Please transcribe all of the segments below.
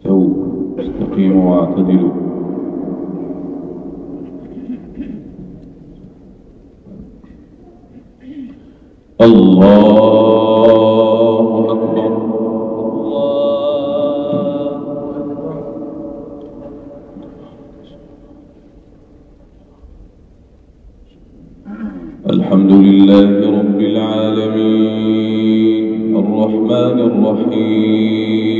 استووا استقيموا واعتدلوا. الله أكبر. الحمد لله رب العالمين. الرحمن الرحيم.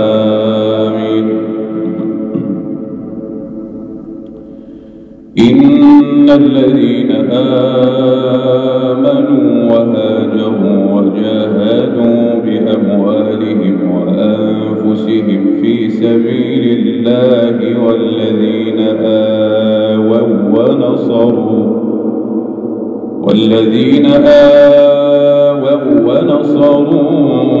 الذين آمنوا وهاجروا وجاهدوا بأموالهم وأنفسهم في سبيل الله والذين آووا ونصروا والذين آووا ونصروا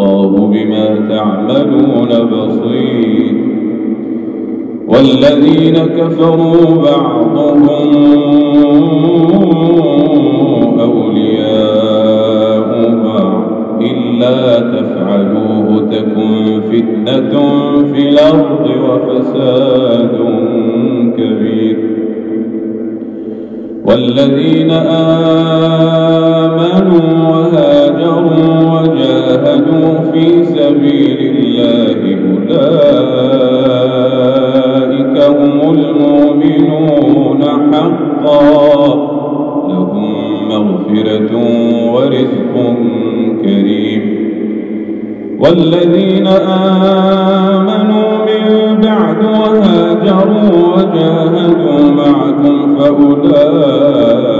والله بما تعملون بصير والذين كفروا بعضهم أولياء بعض إلا تفعلوه تكن فتنة في الأرض وفساد كبير والذين آمنوا وهاجروا وجاهدوا في سبيل الله أولئك هم المؤمنون حقا. لهم مغفرة ورزق كريم. والذين آمنوا من بعد وهاجروا وجاهدوا معكم فأولئك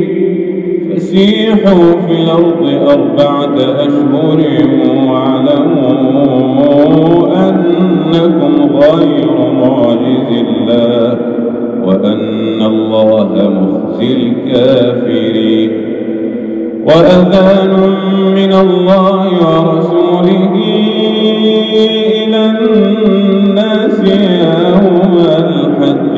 فسيحوا في الأرض أربعة أشهر واعلموا أنكم غير معجز الله وأن الله مخزي الكافرين وأذان من الله ورسوله إلى الناس يوم الحج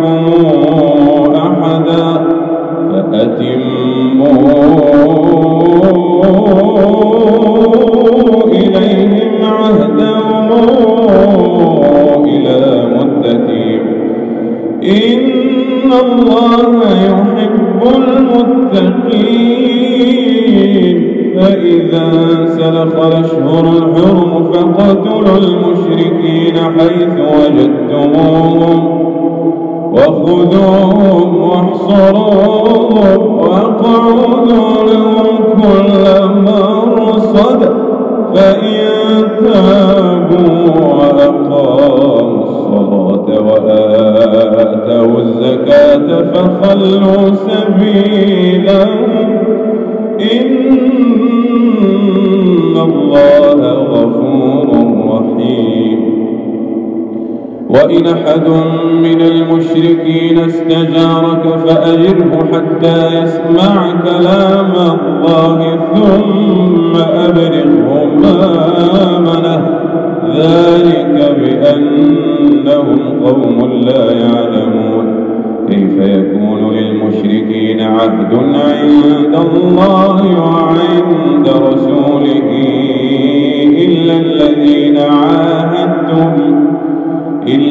حيث وجدتموهم وخذوهم واحصروهم وأقعدوا لهم كل مرصد فإن تابوا وأقاموا الصلاة وآتوا الزكاة فخلوا سبيلهم إن الله وإن أحد من المشركين استجارك فأجره حتى يسمع كلام الله ثم أبرغه مامنه ذلك بأنهم قوم لا يعلمون. كيف يكون للمشركين عهد عند الله وعند رسوله؟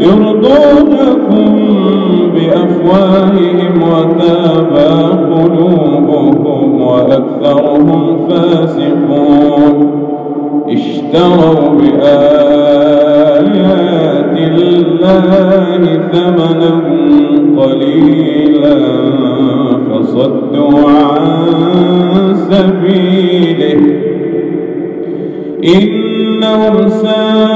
يرضونكم بأفواههم وتابى قلوبهم وأكثرهم فاسقون. اشتروا بآيات الله ثمنا قليلا فصدوا عن سبيله. إنهم ساء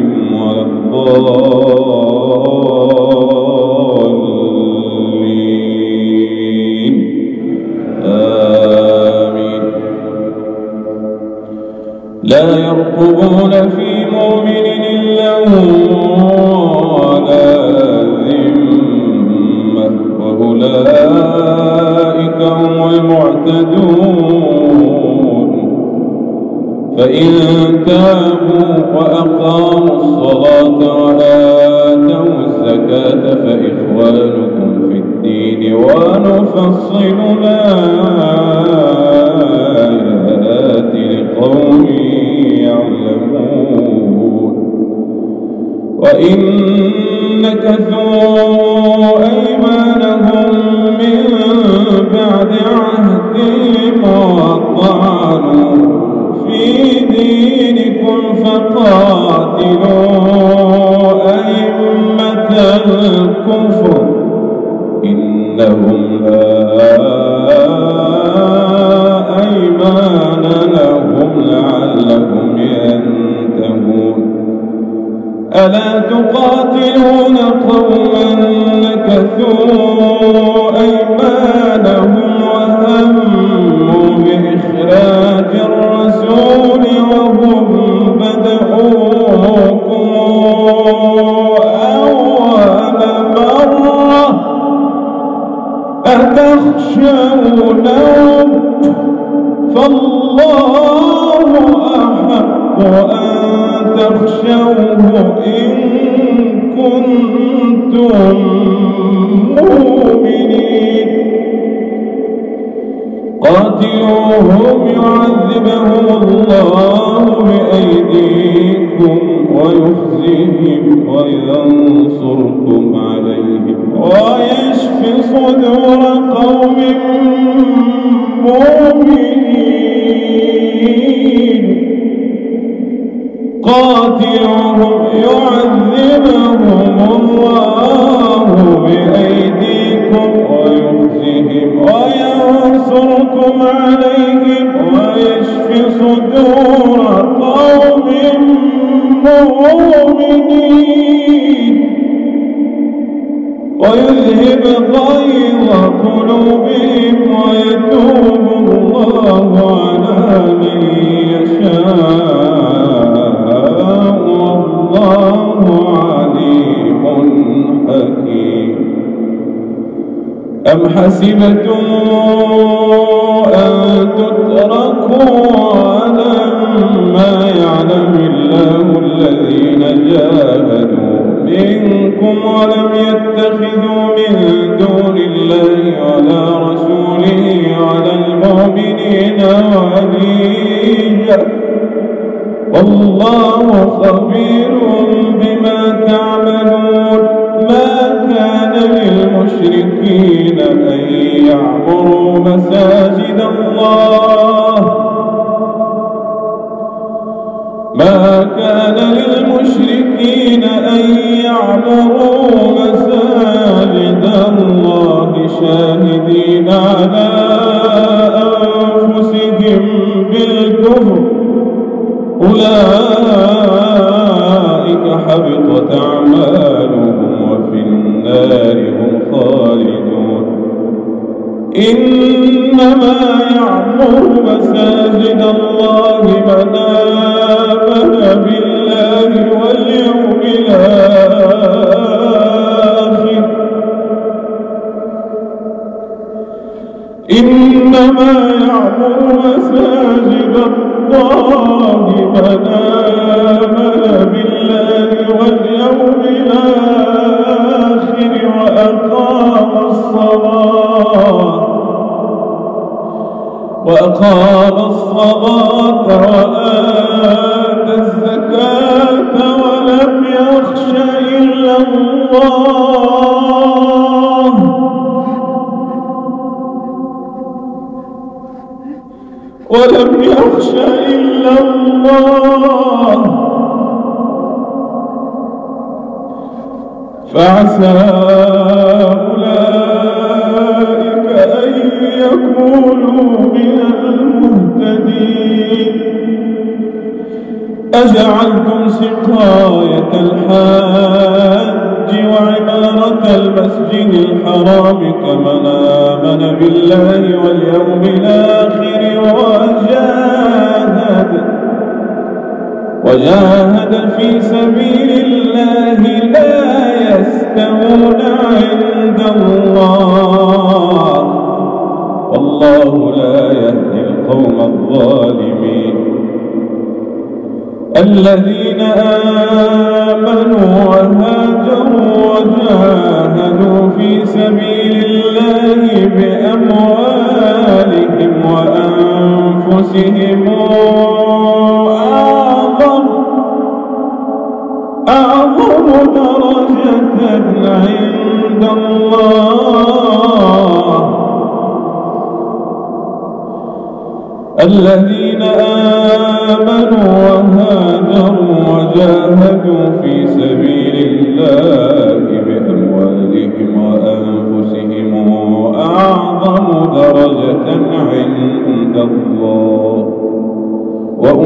لا يرقبون في مؤمن إلا ذمة وأولئك هم المعتدون. فإن تابوا وأقاموا الصلاة وآتوا الزكاة فإخوانكم في الدين ونفصل الآيات لقوم يعلمون. وإن نكثوا تقاتلون قوما نكثوا قاتلوهم يعذبهم الله بأيديكم ويخزي ويخزيهم وينصركم عليهم ويشفي صدور قوم مؤمنين. قاتلهم يعذبهم الله بأيديكم ويخزهم وينصركم عليهم ويشفي صدور قوم مؤمنين. ويذهب غيظ قلوبهم ويتوب الله على من يشاء. والله عليم حكيم. أم حسبتم المؤمنين وليا والله خبير بما تعملون. ما كان للمشركين أن يعمروا مساجد الله. ما كان للمشركين أن يعمروا مساجد الله شاهدين على أولئك حبطت إنما يعمر مساجد الله من آمن بالله واليوم الآخر وأقام الصلاة. وأقام الصلاة وآتى فعسى أولئك أن يكونوا من المهتدين. أجعلتم سقاية الحاج وعمارة المسجد الحرام كمن آمن بالله واليوم الآخر وجاهد وجاهد في سبيل الله لا يستوون عند الله. والله لا يهدي القوم الظالمين. الذين آمنوا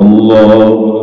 الله